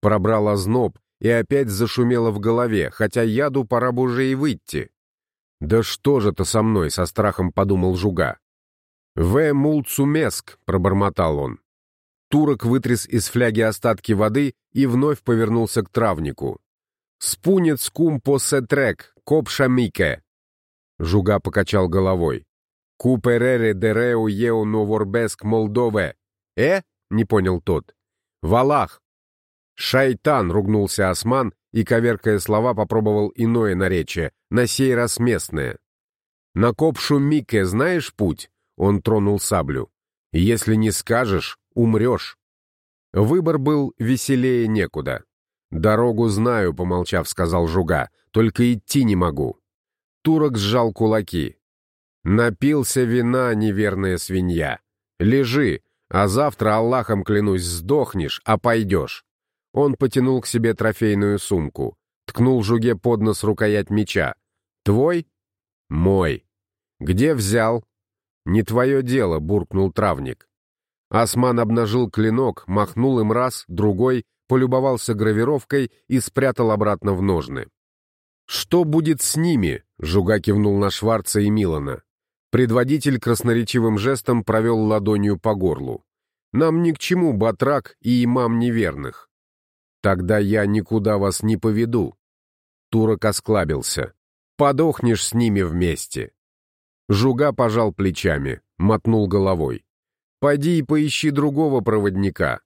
Пробрал озноб и опять зашумело в голове, хотя яду пора бы уже и выйти. «Да что же это со мной?» — со страхом подумал Жуга. «В мулцумеск», — пробормотал он. Турок вытряс из фляги остатки воды и вновь повернулся к травнику. «Спунец кум по сетрек, коп шамике». Жуга покачал головой. «Куперере дереу еу новорбеск Молдове». «Э?» — не понял тот. «Валах». «Шайтан!» — ругнулся осман и, коверкая слова, попробовал иное наречие, на сей раз местное. «На копшу Мике знаешь путь?» — он тронул саблю. «Если не скажешь, умрешь». Выбор был веселее некуда. «Дорогу знаю», — помолчав, сказал Жуга, — «только идти не могу». Турок сжал кулаки. Напился вина, неверная свинья. Лежи, а завтра, Аллахом клянусь, сдохнешь, а пойдешь. Он потянул к себе трофейную сумку. Ткнул жуге под нос рукоять меча. «Твой?» «Мой». «Где взял?» «Не твое дело», — буркнул травник. Осман обнажил клинок, махнул им раз, другой, полюбовался гравировкой и спрятал обратно в ножны. «Что будет с ними?» — Жуга кивнул на Шварца и Милана. Предводитель красноречивым жестом провел ладонью по горлу. «Нам ни к чему батрак и имам неверных». «Тогда я никуда вас не поведу». Турок осклабился. «Подохнешь с ними вместе». Жуга пожал плечами, мотнул головой. «Пойди и поищи другого проводника».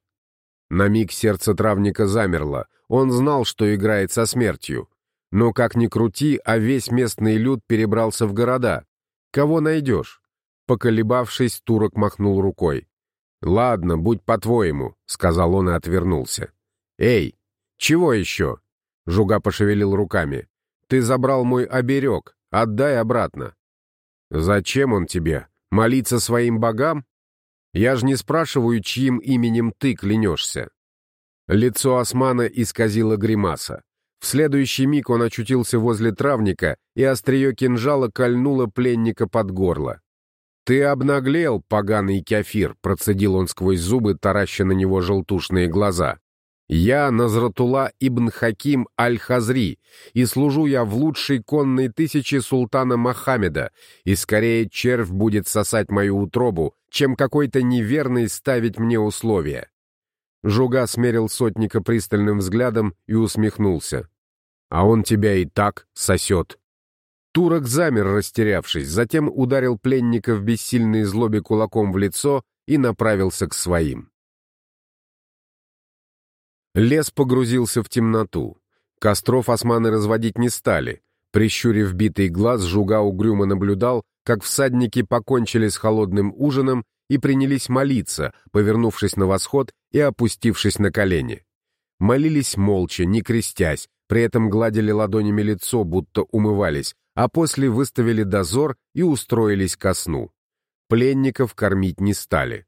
На миг сердце травника замерло. Он знал, что играет со смертью. Но как ни крути, а весь местный люд перебрался в города. Кого найдешь? Поколебавшись, турок махнул рукой. «Ладно, будь по-твоему», — сказал он и отвернулся. «Эй, чего еще?» Жуга пошевелил руками. «Ты забрал мой оберег. Отдай обратно». «Зачем он тебе? Молиться своим богам? Я же не спрашиваю, чьим именем ты клянешься». Лицо османа исказило гримаса. В следующий миг он очутился возле травника, и острие кинжала кольнуло пленника под горло. «Ты обнаглел, поганый кефир», — процедил он сквозь зубы, тараща на него желтушные глаза. «Я Назратула ибн Хаким аль-Хазри, и служу я в лучшей конной тысяче султана Мохаммеда, и скорее червь будет сосать мою утробу, чем какой-то неверный ставить мне условия. Жуга смерил сотника пристальным взглядом и усмехнулся. «А он тебя и так сосет». Турок замер, растерявшись, затем ударил пленника в бессильной злобе кулаком в лицо и направился к своим. Лес погрузился в темноту. Костров османы разводить не стали. Прищурив битый глаз, Жуга угрюмо наблюдал, как всадники покончили с холодным ужином и принялись молиться, повернувшись на восход и опустившись на колени. Молились молча, не крестясь, при этом гладили ладонями лицо, будто умывались, а после выставили дозор и устроились ко сну. Пленников кормить не стали.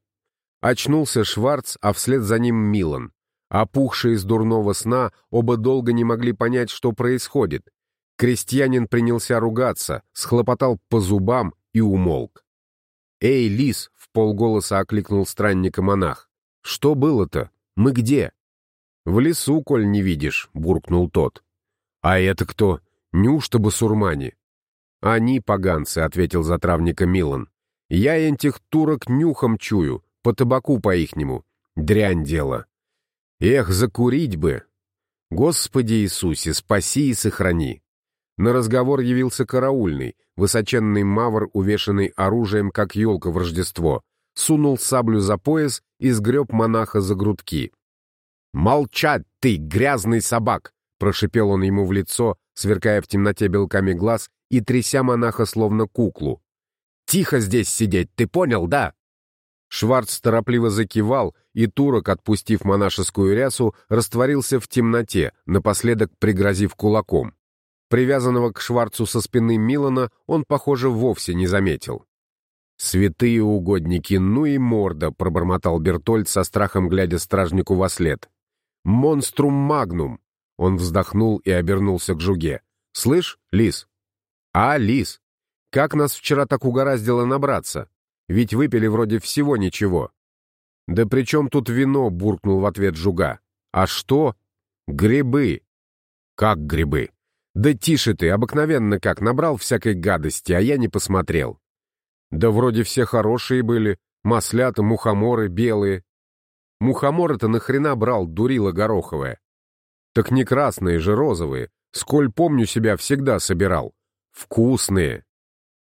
Очнулся Шварц, а вслед за ним Милан. Опухшие из дурного сна, оба долго не могли понять, что происходит. Крестьянин принялся ругаться, схлопотал по зубам и умолк. «Эй, лис!» — в полголоса окликнул странника монах. «Что было-то? Мы где?» «В лесу, коль не видишь», — буркнул тот. «А это кто? Неужто басурмане?» «Они поганцы», — ответил затравника Милан. «Я этих турок нюхом чую, по табаку по-ихнему. Дрянь дело. Эх, закурить бы! Господи Иисусе, спаси и сохрани!» На разговор явился караульный, высоченный мавр, увешанный оружием, как елка в Рождество, сунул саблю за пояс и сгреб монаха за грудки. «Молчать ты, грязный собак!» — прошипел он ему в лицо, сверкая в темноте белками глаз и тряся монаха словно куклу. «Тихо здесь сидеть, ты понял, да?» Шварц торопливо закивал, и турок, отпустив монашескую рясу, растворился в темноте, напоследок пригрозив кулаком. Привязанного к Шварцу со спины Милана он, похоже, вовсе не заметил. «Святые угодники, ну и морда!» — пробормотал Бертольд со страхом, глядя стражнику во след. «Монструм магнум!» Он вздохнул и обернулся к жуге. «Слышь, лис?» «А, лис, как нас вчера так угораздило набраться? Ведь выпили вроде всего ничего». «Да при чем тут вино?» — буркнул в ответ жуга. «А что?» «Грибы». «Как грибы?» «Да тише ты, обыкновенно как, набрал всякой гадости, а я не посмотрел». «Да вроде все хорошие были, маслята, мухоморы, белые». «Мухоморы-то нахрена брал, дурила гороховая?» «Так не красные же, розовые. Сколь помню себя, всегда собирал. Вкусные».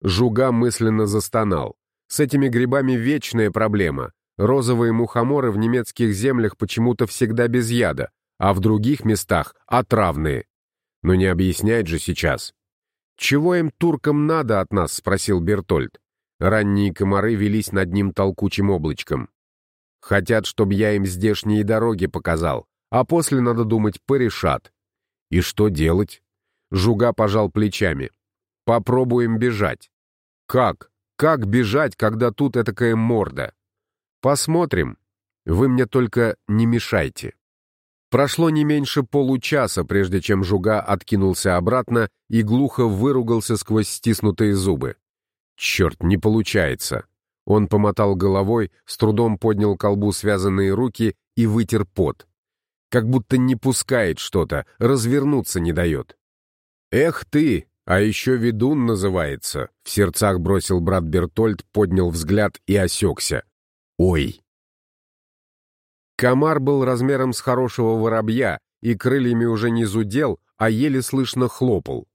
Жуга мысленно застонал. С этими грибами вечная проблема. Розовые мухоморы в немецких землях почему-то всегда без яда, а в других местах отравные. Но не объяснять же сейчас. «Чего им, туркам, надо от нас?» — спросил Бертольд. Ранние комары велись над ним толкучим облачком. «Хотят, чтобы я им здешние дороги показал, а после, надо думать, порешат». «И что делать?» Жуга пожал плечами. «Попробуем бежать». «Как? Как бежать, когда тут этакая морда?» «Посмотрим. Вы мне только не мешайте». Прошло не меньше получаса, прежде чем Жуга откинулся обратно и глухо выругался сквозь стиснутые зубы. «Черт, не получается!» Он помотал головой, с трудом поднял колбу связанные руки и вытер пот. Как будто не пускает что-то, развернуться не дает. «Эх ты, а еще ведун называется!» В сердцах бросил брат Бертольд, поднял взгляд и осекся. «Ой!» Комар был размером с хорошего воробья и крыльями уже не зудел, а еле слышно хлопал.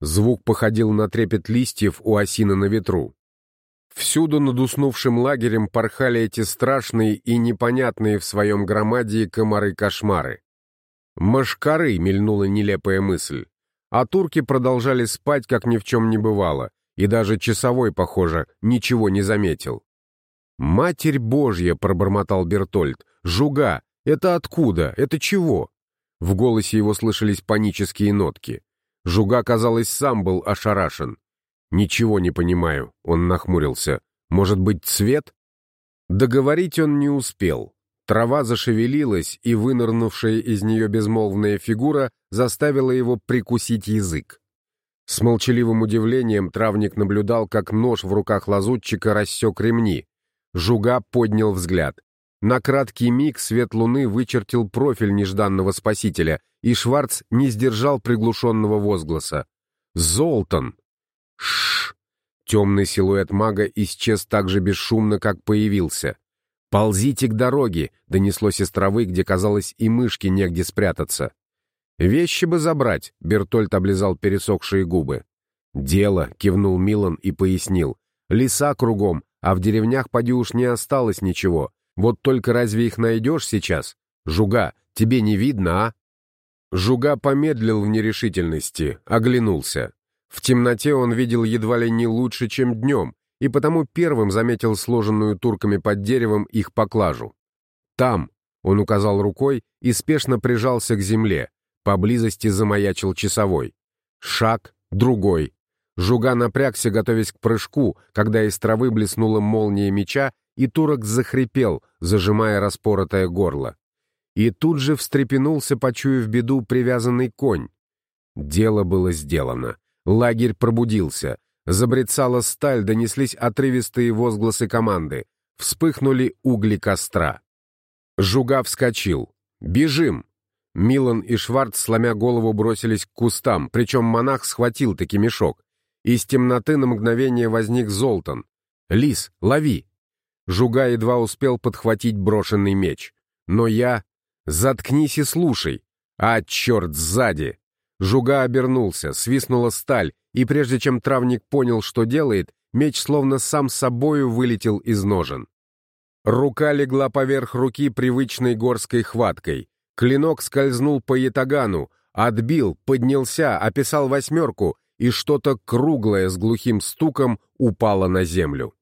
Звук походил на трепет листьев у осины на ветру. Всюду над уснувшим лагерем порхали эти страшные и непонятные в своем громадии комары-кошмары. «Машкары!» — мельнула нелепая мысль. А турки продолжали спать, как ни в чем не бывало, и даже часовой, похоже, ничего не заметил. «Матерь Божья!» — пробормотал Бертольд. «Жуга! Это откуда? Это чего?» В голосе его слышались панические нотки. Жуга, казалось, сам был ошарашен. «Ничего не понимаю», — он нахмурился. «Может быть, цвет?» Договорить он не успел. Трава зашевелилась, и вынырнувшая из нее безмолвная фигура заставила его прикусить язык. С молчаливым удивлением травник наблюдал, как нож в руках лазутчика рассек ремни. Жуга поднял взгляд. На краткий миг свет луны вычертил профиль нежданного спасителя, и Шварц не сдержал приглушенного возгласа. «Золтан!» Шш! Темный силуэт мага исчез так же бесшумно, как появился. «Ползите к дороге!» — донеслось из травы, где, казалось, и мышки негде спрятаться. «Вещи бы забрать!» — Бертольд облизал пересохшие губы. «Дело!» — кивнул Милан и пояснил. «Леса кругом, а в деревнях, поди уж, не осталось ничего. Вот только разве их найдешь сейчас? Жуга, тебе не видно, а?» Жуга помедлил в нерешительности, оглянулся. В темноте он видел едва ли не лучше, чем днем, и потому первым заметил сложенную турками под деревом их поклажу. «Там», — он указал рукой и спешно прижался к земле, поблизости замаячил часовой. Шаг, другой. Жуга напрягся, готовясь к прыжку, когда из травы блеснула молния меча, и турок захрипел, зажимая распоротое горло. И тут же встрепенулся, почуяв беду, привязанный конь. Дело было сделано. Лагерь пробудился. Забрецала сталь, донеслись отрывистые возгласы команды. Вспыхнули угли костра. Жуга вскочил. «Бежим!» Милан и Шварц, сломя голову, бросились к кустам, причем монах схватил таки мешок. Из темноты на мгновение возник Золтан. «Лис, лови!» Жуга едва успел подхватить брошенный меч. Но я... Заткнись и слушай. А, черт, сзади! Жуга обернулся, свистнула сталь, и прежде чем травник понял, что делает, меч словно сам собою вылетел из ножен. Рука легла поверх руки привычной горской хваткой. Клинок скользнул по ятагану, отбил, поднялся, описал восьмерку, и что-то круглое с глухим стуком упало на землю.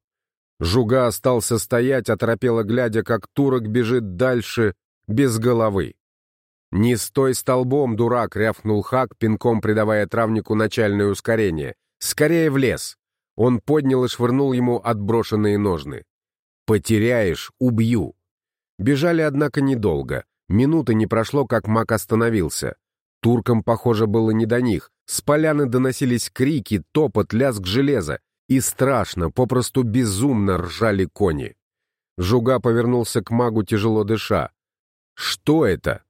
Жуга остался стоять, оторопело глядя, как турок бежит дальше, без головы. «Не стой столбом, дурак!» — рявкнул Хак, пинком придавая травнику начальное ускорение. «Скорее в лес!» Он поднял и швырнул ему отброшенные ножны. «Потеряешь — убью!» Бежали, однако, недолго. Минуты не прошло, как маг остановился. Туркам, похоже, было не до них. С поляны доносились крики, топот, лязг железа. И страшно, попросту безумно ржали кони. Жуга повернулся к магу, тяжело дыша. «Что это?»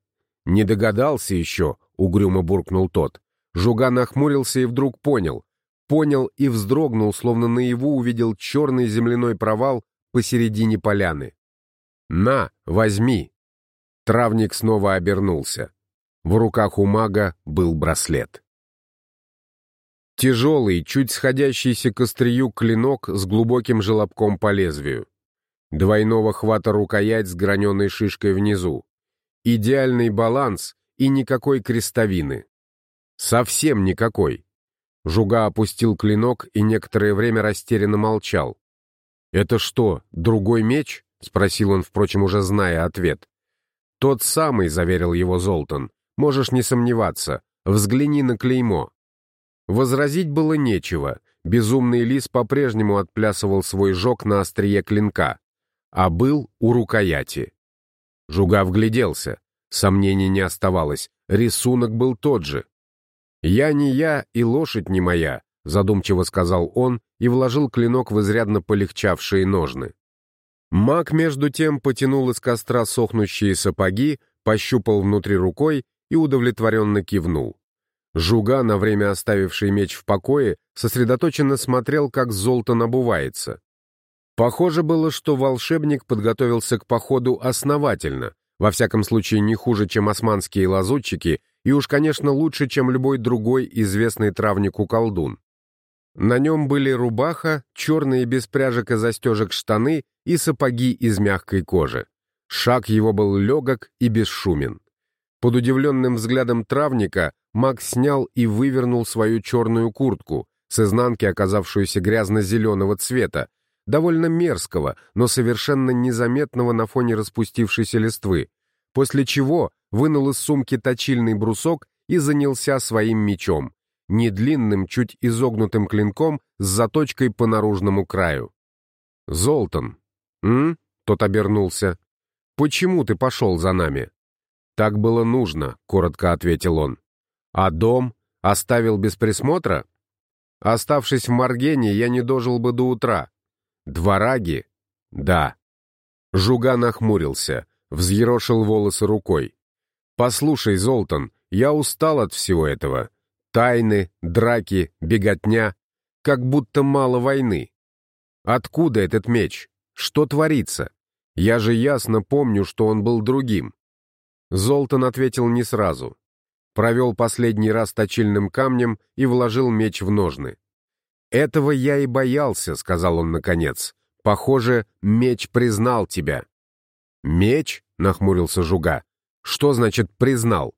«Не догадался еще», — угрюмо буркнул тот. Жуга нахмурился и вдруг понял. Понял и вздрогнул, словно наяву увидел черный земляной провал посередине поляны. «На, возьми!» Травник снова обернулся. В руках у мага был браслет. Тяжелый, чуть сходящийся к острию клинок с глубоким желобком по лезвию. Двойного хвата рукоять с граненой шишкой внизу. Идеальный баланс и никакой крестовины. Совсем никакой. Жуга опустил клинок и некоторое время растерянно молчал. «Это что, другой меч?» — спросил он, впрочем, уже зная ответ. «Тот самый», — заверил его Золтан. «Можешь не сомневаться. Взгляни на клеймо». Возразить было нечего. Безумный лис по-прежнему отплясывал свой жог на острие клинка, а был у рукояти. Жуга вгляделся. Сомнений не оставалось. Рисунок был тот же. «Я не я, и лошадь не моя», — задумчиво сказал он и вложил клинок в изрядно полегчавшие ножны. Маг, между тем, потянул из костра сохнущие сапоги, пощупал внутри рукой и удовлетворенно кивнул. Жуга, на время оставивший меч в покое, сосредоточенно смотрел, как золото набувается. Похоже было, что волшебник подготовился к походу основательно, во всяком случае не хуже, чем османские лазутчики, и уж, конечно, лучше, чем любой другой известный травнику колдун. На нем были рубаха, черные без пряжек и застежек штаны и сапоги из мягкой кожи. Шаг его был легок и бесшумен. Под удивленным взглядом травника Макс снял и вывернул свою черную куртку, с изнанки оказавшуюся грязно-зеленого цвета, довольно мерзкого, но совершенно незаметного на фоне распустившейся листвы, после чего вынул из сумки точильный брусок и занялся своим мечом, недлинным, чуть изогнутым клинком с заточкой по наружному краю. «Золтан!» «М?» — тот обернулся. «Почему ты пошел за нами?» «Так было нужно», — коротко ответил он. «А дом? Оставил без присмотра?» «Оставшись в Маргене, я не дожил бы до утра. Двораги? Да. Жуга нахмурился, взъерошил волосы рукой. «Послушай, Золтан, я устал от всего этого. Тайны, драки, беготня. Как будто мало войны. Откуда этот меч? Что творится? Я же ясно помню, что он был другим». Золтан ответил не сразу. Провел последний раз точильным камнем и вложил меч в ножны. «Этого я и боялся», — сказал он наконец. «Похоже, меч признал тебя». «Меч?» — нахмурился Жуга. «Что значит «признал»?»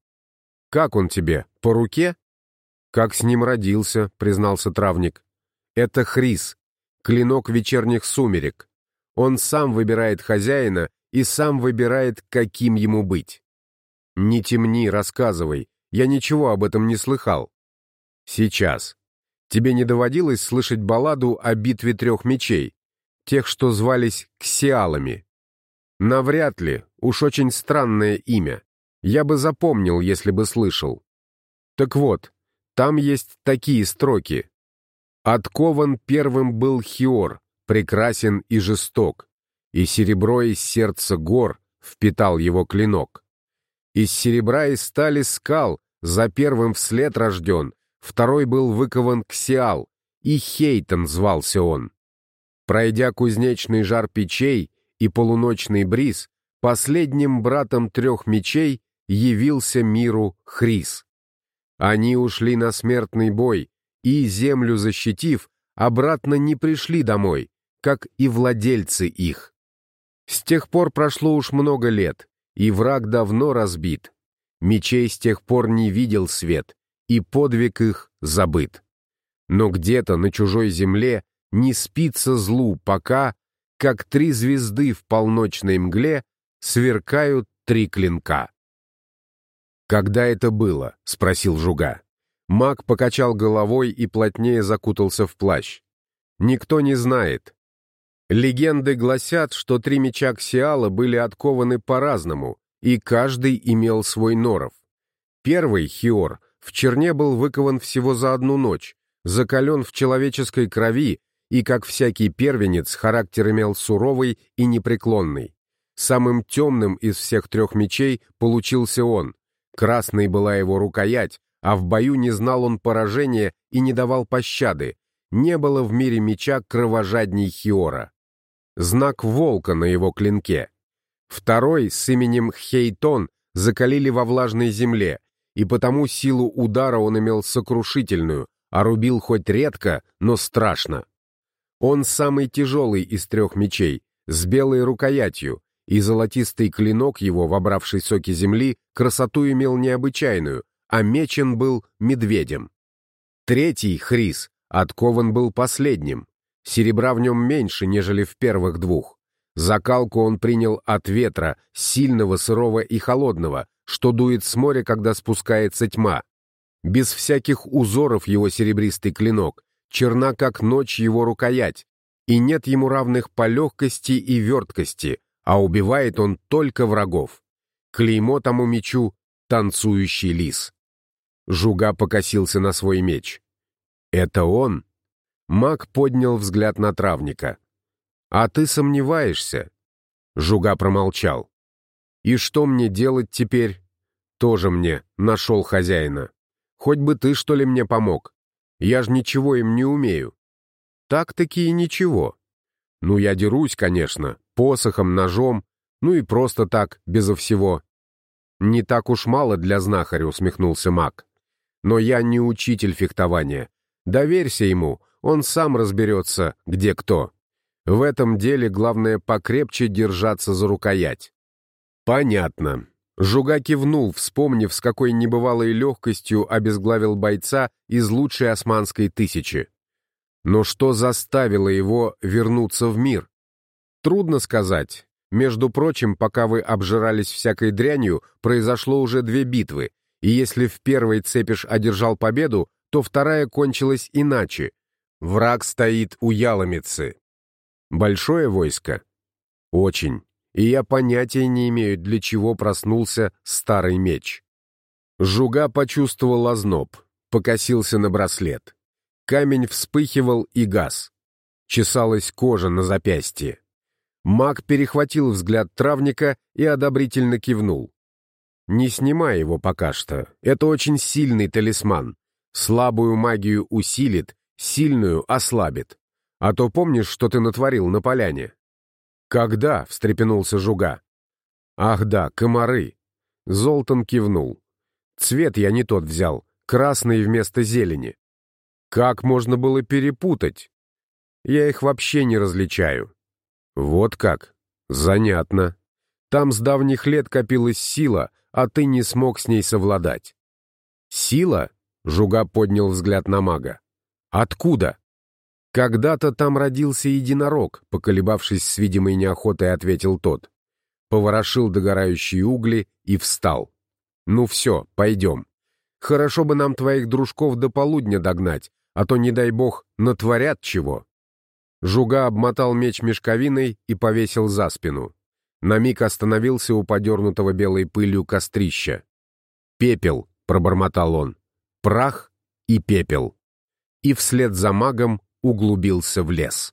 «Как он тебе? По руке?» «Как с ним родился», — признался травник. «Это Хрис, клинок вечерних сумерек. Он сам выбирает хозяина и сам выбирает, каким ему быть. Не темни, рассказывай, я ничего об этом не слыхал». «Сейчас», Тебе не доводилось слышать балладу о битве трех мечей, тех, что звались ксиалами? Навряд ли, уж очень странное имя. Я бы запомнил, если бы слышал. Так вот, там есть такие строки. «Откован первым был Хиор, прекрасен и жесток, и серебро из сердца гор впитал его клинок. Из серебра и стали скал, за первым вслед рожден, Второй был выкован Ксиал, и Хейтон звался он. Пройдя кузнечный жар печей и полуночный бриз, последним братом трех мечей явился миру Хрис. Они ушли на смертный бой, и, землю защитив, обратно не пришли домой, как и владельцы их. С тех пор прошло уж много лет, и враг давно разбит. Мечей с тех пор не видел свет, и подвиг их забыт. Но где-то на чужой земле не спится злу, пока, как три звезды в полночной мгле, сверкают три клинка. «Когда это было?» — спросил Жуга. Маг покачал головой и плотнее закутался в плащ. «Никто не знает. Легенды гласят, что три меча Ксиала были откованы по-разному, и каждый имел свой норов. Первый, Хиор, в черне был выкован всего за одну ночь, закален в человеческой крови и, как всякий первенец, характер имел суровый и непреклонный. Самым темным из всех трех мечей получился он. Красной была его рукоять, а в бою не знал он поражения и не давал пощады. Не было в мире меча кровожадней Хиора. Знак волка на его клинке. Второй с именем Хейтон закалили во влажной земле, и потому силу удара он имел сокрушительную, а рубил хоть редко, но страшно. Он самый тяжелый из трех мечей, с белой рукоятью, и золотистый клинок его, вобравший соки земли, красоту имел необычайную, а мечен был медведем. Третий, Хрис, откован был последним. Серебра в нем меньше, нежели в первых двух. Закалку он принял от ветра, сильного, сырого и холодного, что дует с моря, когда спускается тьма. Без всяких узоров его серебристый клинок, черна как ночь его рукоять, и нет ему равных по легкости и верткости, а убивает он только врагов. Клеймо тому мечу — танцующий лис. Жуга покосился на свой меч. «Это он?» Маг поднял взгляд на травника. «А ты сомневаешься?» Жуга промолчал. «И что мне делать теперь?» «Тоже мне, нашел хозяина. Хоть бы ты, что ли, мне помог. Я ж ничего им не умею». «Так-таки и ничего. Ну, я дерусь, конечно, посохом, ножом, ну и просто так, безо всего». «Не так уж мало для знахаря», — усмехнулся маг. «Но я не учитель фехтования. Доверься ему, он сам разберется, где кто». В этом деле главное покрепче держаться за рукоять. Понятно. Жуга кивнул, вспомнив, с какой небывалой легкостью обезглавил бойца из лучшей османской тысячи. Но что заставило его вернуться в мир? Трудно сказать. Между прочим, пока вы обжирались всякой дрянью, произошло уже две битвы, и если в первой Цепиш одержал победу, то вторая кончилась иначе. Враг стоит у Яломицы, Большое войско? Очень. И я понятия не имею, для чего проснулся старый меч. Жуга почувствовал озноб, покосился на браслет. Камень вспыхивал и газ. Чесалась кожа на запястье. Маг перехватил взгляд травника и одобрительно кивнул. «Не снимай его пока что. Это очень сильный талисман. Слабую магию усилит, сильную ослабит. А то помнишь, что ты натворил на поляне?» «Когда?» — встрепенулся Жуга. «Ах да, комары!» Золтан кивнул. «Цвет я не тот взял, красный вместо зелени. Как можно было перепутать? Я их вообще не различаю». «Вот как? Занятно. Там с давних лет копилась сила, а ты не смог с ней совладать». «Сила?» — Жуга поднял взгляд на мага. «Откуда?» «Когда-то там родился единорог», — поколебавшись с видимой неохотой, ответил тот. Поворошил догорающие угли и встал. «Ну все, пойдем. Хорошо бы нам твоих дружков до полудня догнать, а то, не дай бог, натворят чего». Жуга обмотал меч мешковиной и повесил за спину. На миг остановился у подернутого белой пылью кострища. «Пепел», — пробормотал он, — «прах и пепел». И вслед за магом углубился в лес.